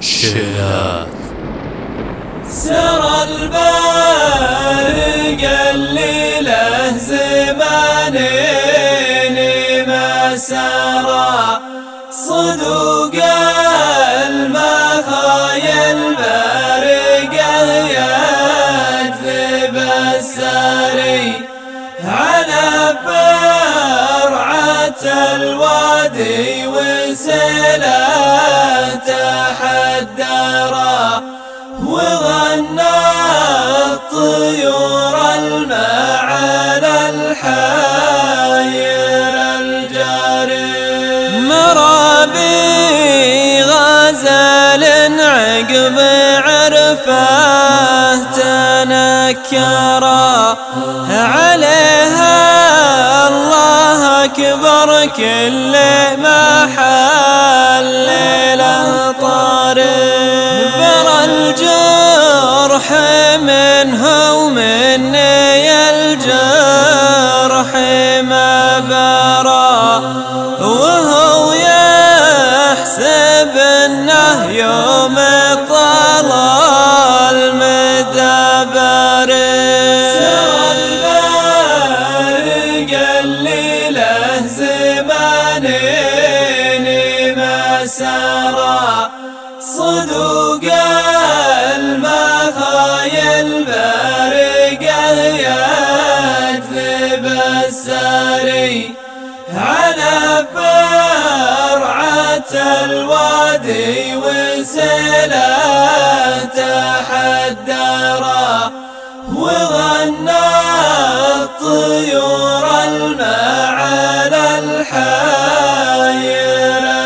شيلات سرى البارق اللي له زمانين ما الوادي وسلا تحدرا وغنى الطيور المعالى الحاير الجاري مرى بي غزل عقب عرفه تنكرا الله أكبر كل محل طارق برى الجرح منه ومني الجرح ما برى. وهو يحسب أنه يوم طلال اللي له ما سرى صدوق المخايا البارقة يجذب الساري. على فرعة الوادي وسلا تحدرا وغنى الطيور المعالى الحاير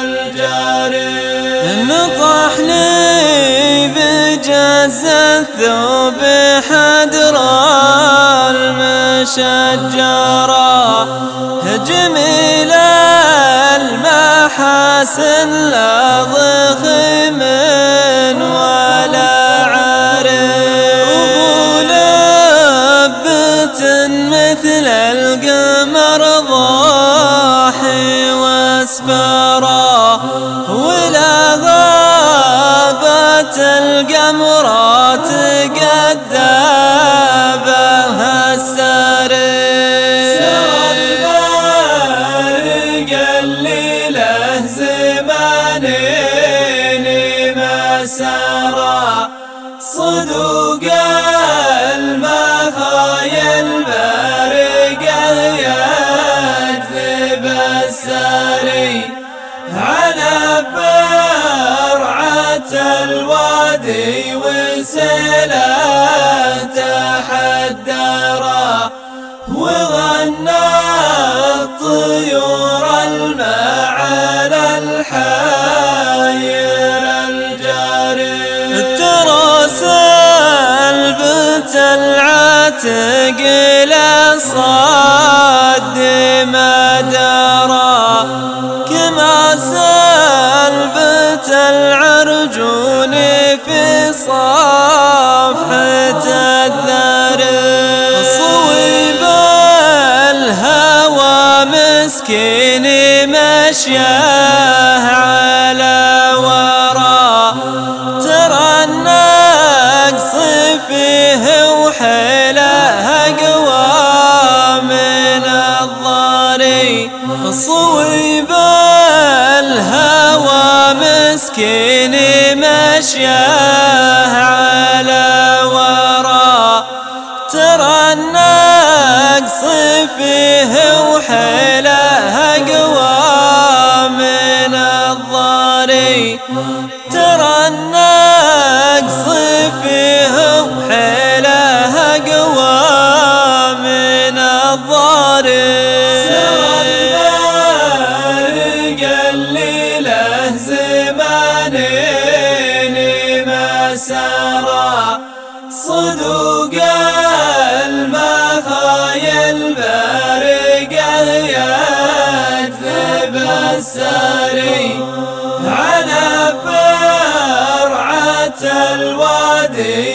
الجاري نطحني بجز الثوب حدر المشجرة جميل المحاسن لا ضخم مثل القمر ضاحي واسفرا ولا غابت القمرات قدابها السري البارق له وسلا تحدرا وغنى الطيور المعالى الحاير الجاري ترى سلبت العتق لصاد ما درى كما سلبت العرجون في صفحة مسكين مشياه على ورا ترى النقص فيه وحيله اقوى من الضاري صويب الهوى مسكين مشياه الوادي